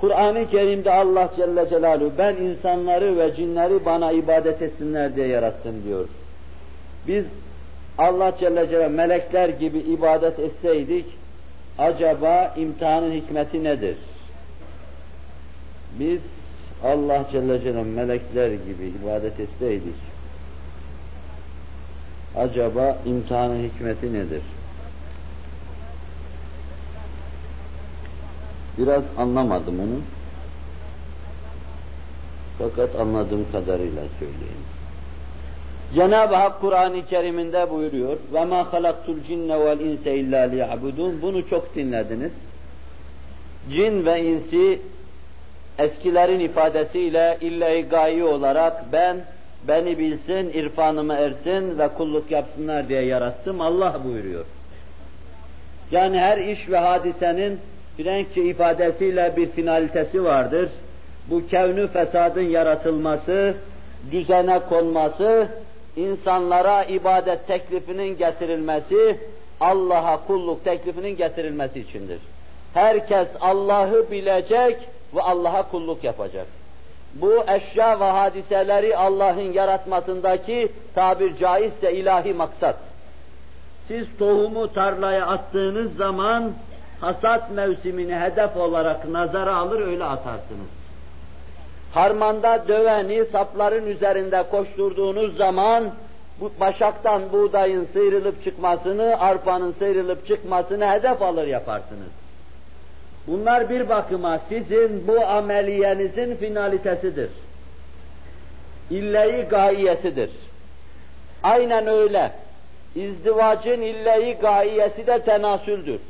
Kur'an-ı Kerim'de Allah Celle Celaluhu ben insanları ve cinleri bana ibadet etsinler diye yarattım diyor. Biz Allah Celle Celaluhu melekler gibi ibadet etseydik acaba imtihanın hikmeti nedir? Biz Allah Celle Celaluhu melekler gibi ibadet etseydik acaba imtihanın hikmeti nedir? Biraz anlamadım onu. Fakat anladığım kadarıyla söyleyeyim. Cenab-ı Hak Kur'an-ı Kerim'inde buyuruyor ve ma halaktul cinne vel inse illa liya'budun. Bunu çok dinlediniz. Cin ve insi eskilerin ifadesiyle illa gayi olarak ben beni bilsin, irfanımı ersin ve kulluk yapsınlar diye yarattım. Allah buyuruyor. Yani her iş ve hadisenin Frenkçe ifadesiyle bir finalitesi vardır. Bu kevnü fesadın yaratılması, düzene konması, insanlara ibadet teklifinin getirilmesi, Allah'a kulluk teklifinin getirilmesi içindir. Herkes Allah'ı bilecek ve Allah'a kulluk yapacak. Bu eşya ve hadiseleri Allah'ın yaratmasındaki tabir caizse ilahi maksat. Siz tohumu tarlaya attığınız zaman hasat mevsimini hedef olarak nazara alır öyle atarsınız. Harmanda döveni sapların üzerinde koşturduğunuz zaman bu başaktan buğdayın sıyrılıp çıkmasını, arpanın sıyrılıp çıkmasını hedef alır yaparsınız. Bunlar bir bakıma sizin bu ameliyenizin finalitesidir. İlleyi gayesidir. Aynen öyle. İzdivacın illeyi gayesi de tenasüldür.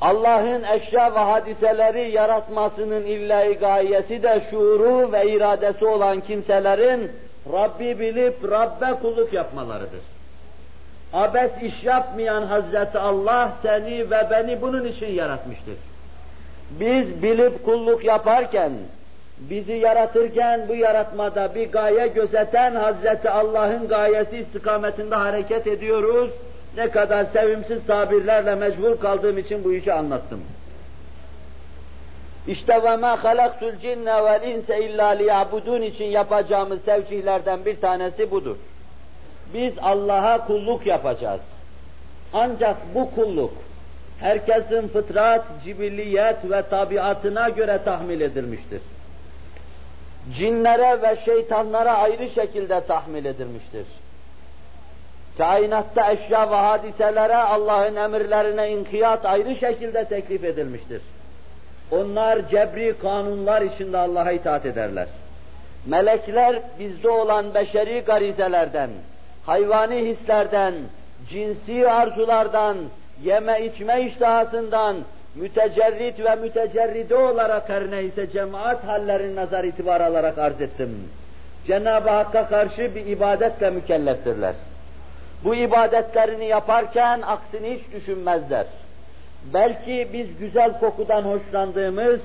Allah'ın eşya ve hadiseleri yaratmasının illa gayesi de şuuru ve iradesi olan kimselerin Rabbi bilip Rabbe kulluk yapmalarıdır. Abes iş yapmayan Hazreti Allah seni ve beni bunun için yaratmıştır. Biz bilip kulluk yaparken, bizi yaratırken bu yaratmada bir gaye gözeten Hazreti Allah'ın gayesi istikametinde hareket ediyoruz ne kadar sevimsiz tabirlerle mecbur kaldığım için bu işi anlattım. İşte ve ma halaktul cinne vel inse illa liyabudun için yapacağımız tevcihlerden bir tanesi budur. Biz Allah'a kulluk yapacağız. Ancak bu kulluk herkesin fıtrat, cibilliyet ve tabiatına göre tahmil edilmiştir. Cinlere ve şeytanlara ayrı şekilde tahmil edilmiştir kainatta eşya ve hadiselere Allah'ın emirlerine inkiyat ayrı şekilde teklif edilmiştir. Onlar cebri kanunlar içinde Allah'a itaat ederler. Melekler bizde olan beşeri garizelerden, hayvani hislerden, cinsi arzulardan, yeme içme iştahasından, mütecerrit ve mütecerride olarak her neyse cemaat hallerini nazar itibar alarak arz ettim. Cenab-ı Hakk'a karşı bir ibadetle mükelleftirler. Bu ibadetlerini yaparken aksini hiç düşünmezler. Belki biz güzel kokudan hoşlandığımız,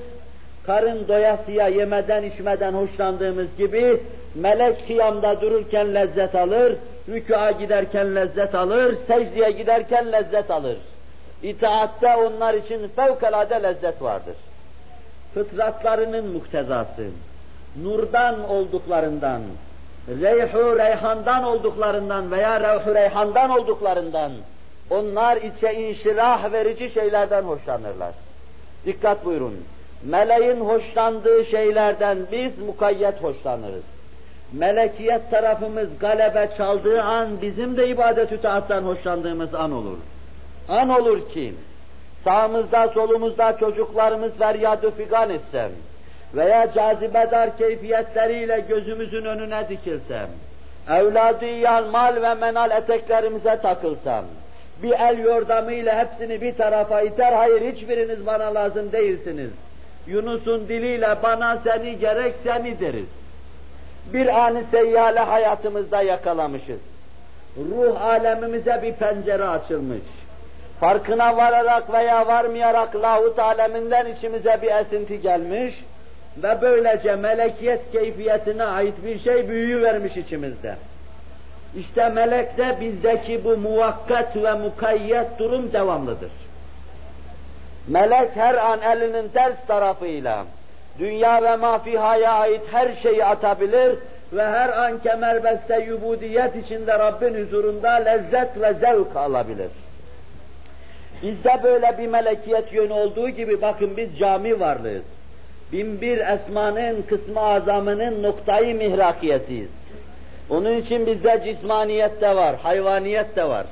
karın doyasıya yemeden içmeden hoşlandığımız gibi melek kıyamda dururken lezzet alır, rükûa giderken lezzet alır, secdeye giderken lezzet alır. İtaatte onlar için fevkalade lezzet vardır. Fıtratlarının muhtezası, nurdan olduklarından, reyhu reyhandan olduklarından veya reyhu reyhandan olduklarından onlar içe inşirah verici şeylerden hoşlanırlar. Dikkat buyurun. Meleğin hoşlandığı şeylerden biz mukayyet hoşlanırız. Melekiyet tarafımız galebe çaldığı an bizim de ibadet-ü taattan hoşlandığımız an olur. An olur ki sağımızda solumuzda çocuklarımız feryat-ı figan etsem, veya cazibedar keyfiyetleriyle gözümüzün önüne dikilsem, evladiyan mal ve menal eteklerimize takılsam, bir el yordamıyla hepsini bir tarafa iter, hayır hiçbiriniz bana lazım değilsiniz. Yunus'un diliyle bana seni gerek seni deriz. Bir anı seyyale hayatımızda yakalamışız. Ruh alemimize bir pencere açılmış. Farkına vararak veya varmayarak lahut aleminden içimize bir esinti gelmiş ve böylece melekiyet keyfiyetine ait bir şey büyüyü vermiş içimizde. İşte melekte bizdeki bu muvakkat ve mukayyet durum devamlıdır. Melek her an elinin ters tarafıyla dünya ve mafihaya ait her şeyi atabilir ve her an kemerbeste yubudiyet içinde Rabbin huzurunda lezzet ve zevk alabilir. Bizde böyle bir melekiyet yönü olduğu gibi bakın biz cami varlığız. Binbir esmanın kısmı azamının noktayı mihrakiyetiyiz. Onun için bizde cismaniyet de var, hayvaniyet de var.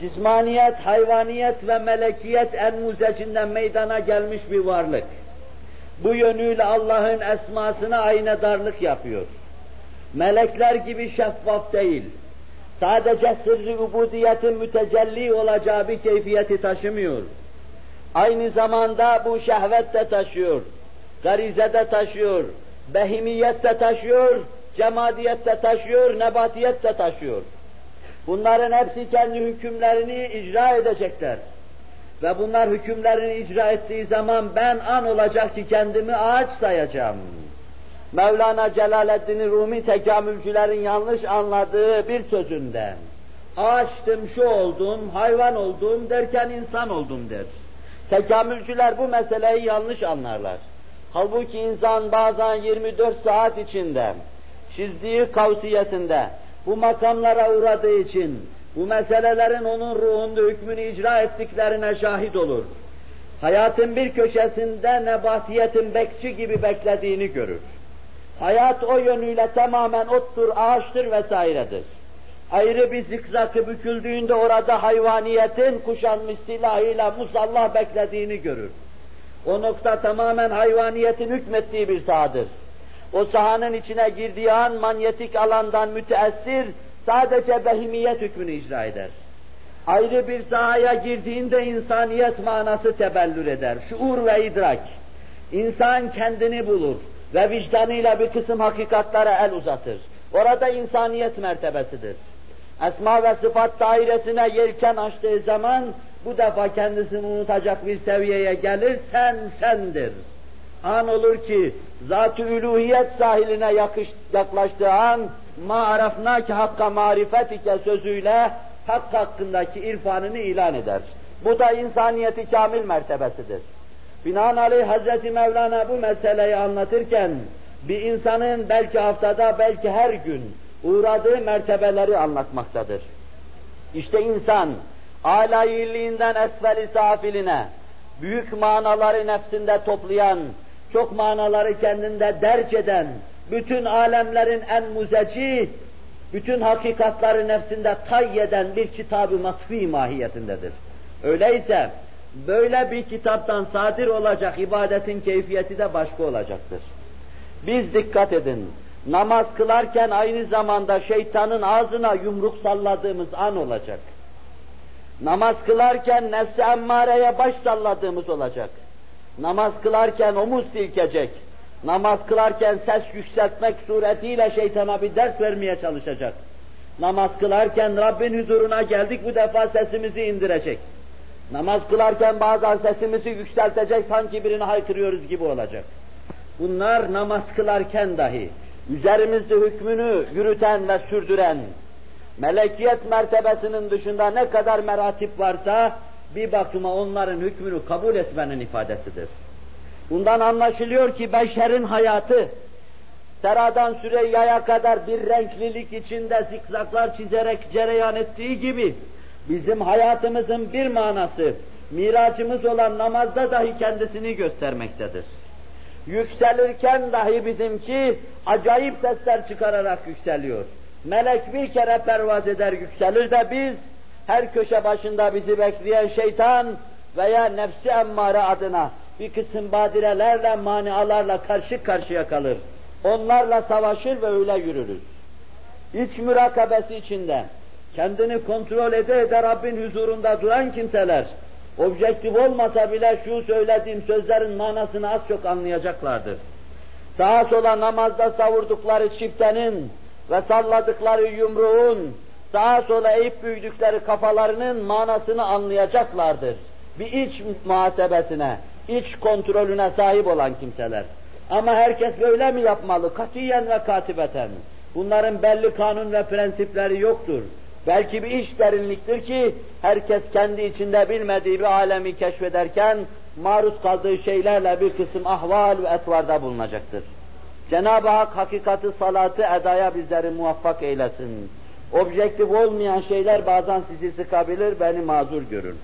Cismaniyet, hayvaniyet ve melekiyet en muzecinden meydana gelmiş bir varlık. Bu yönüyle Allah'ın esmasına aynı darlık yapıyor. Melekler gibi şeffaf değil. Sadece sırrı ubudiyetin mütecelli olacağı bir keyfiyeti taşımıyor. Aynı zamanda bu şehvet de taşıyor, garize de taşıyor, behimiyet de taşıyor, cemadiyet de taşıyor, nebatiyet de taşıyor. Bunların hepsi kendi hükümlerini icra edecekler. Ve bunlar hükümlerini icra ettiği zaman ben an olacak ki kendimi ağaç sayacağım. Mevlana Celaleddin Rumi tekamülcülerin yanlış anladığı bir sözünde ağaçtım, şu oldum, hayvan oldum derken insan oldum der. Tekamülcüler bu meseleyi yanlış anlarlar. Halbuki insan bazen 24 saat içinde çizdiği kavsiyesinde bu makamlara uğradığı için bu meselelerin onun ruhunda hükmünü icra ettiklerine şahit olur. Hayatın bir köşesinde nebatiyetin bekçi gibi beklediğini görür. Hayat o yönüyle tamamen ottur, ağaçtır vesairedir. Ayrı bir zikzakı büküldüğünde orada hayvaniyetin kuşanmış silahıyla musallah beklediğini görür. O nokta tamamen hayvaniyetin hükmettiği bir sahadır. O sahanın içine girdiği an manyetik alandan müteessir sadece behimiyet hükmünü icra eder. Ayrı bir sahaya girdiğinde insaniyet manası tebellür eder, şuur ve idrak. İnsan kendini bulur ve vicdanıyla bir kısım hakikatlara el uzatır. Orada insaniyet mertebesidir. Esma ve sıfat dairesine yelken açtığı zaman bu defa kendisini unutacak bir seviyeye gelir, sen sendir. An olur ki zat-ı üluhiyet sahiline yakış, yaklaştığı an ma arafnake hakka marifetike sözüyle hak hakkındaki irfanını ilan eder. Bu da insaniyeti kamil mertebesidir. Binaenaleyh Hazreti Mevlana bu meseleyi anlatırken bir insanın belki haftada belki her gün uğradığı mertebeleri anlatmaktadır. İşte insan alayilliğinden esfeli safiline büyük manaları nefsinde toplayan, çok manaları kendinde derc eden, bütün alemlerin en muzeci, bütün hakikatları nefsinde tayyeden bir kitabı matfi mahiyetindedir. Öyleyse böyle bir kitaptan sadir olacak ibadetin keyfiyeti de başka olacaktır. Biz dikkat edin, namaz kılarken aynı zamanda şeytanın ağzına yumruk salladığımız an olacak. Namaz kılarken nefsi emmareye baş salladığımız olacak. Namaz kılarken omuz silkecek. Namaz kılarken ses yükseltmek suretiyle şeytana bir ders vermeye çalışacak. Namaz kılarken Rabbin huzuruna geldik bu defa sesimizi indirecek. Namaz kılarken bazen sesimizi yükseltecek sanki birini haykırıyoruz gibi olacak. Bunlar namaz kılarken dahi üzerimizde hükmünü yürüten ve sürdüren, melekiyet mertebesinin dışında ne kadar meratip varsa bir bakıma onların hükmünü kabul etmenin ifadesidir. Bundan anlaşılıyor ki beşerin hayatı Sera'dan Süreyya'ya kadar bir renklilik içinde zikzaklar çizerek cereyan ettiği gibi bizim hayatımızın bir manası, miracımız olan namazda dahi kendisini göstermektedir. Yükselirken dahi bizimki acayip sesler çıkararak yükseliyor. Melek bir kere pervaz eder yükselir de biz her köşe başında bizi bekleyen şeytan veya nefsi emmare adına bir kısım badirelerle, manialarla karşı karşıya kalır. Onlarla savaşır ve öyle yürürüz. İç mürakabesi içinde kendini kontrol ede ede Rabbin huzurunda duran kimseler, objektif olmasa bile şu söylediğim sözlerin manasını az çok anlayacaklardır. Sağa sola namazda savurdukları çiftenin ve salladıkları yumruğun, sağa sola eğip büyüdükleri kafalarının manasını anlayacaklardır. Bir iç muhasebesine, iç kontrolüne sahip olan kimseler. Ama herkes böyle mi yapmalı? Katiyen ve katibeten. Bunların belli kanun ve prensipleri yoktur. Belki bir iş derinliktir ki herkes kendi içinde bilmediği bir alemi keşfederken maruz kaldığı şeylerle bir kısım ahval ve etvarda bulunacaktır. Cenab-ı Hak hakikati salatı edaya bizleri muvaffak eylesin. Objektif olmayan şeyler bazen sizi sıkabilir, beni mazur görün.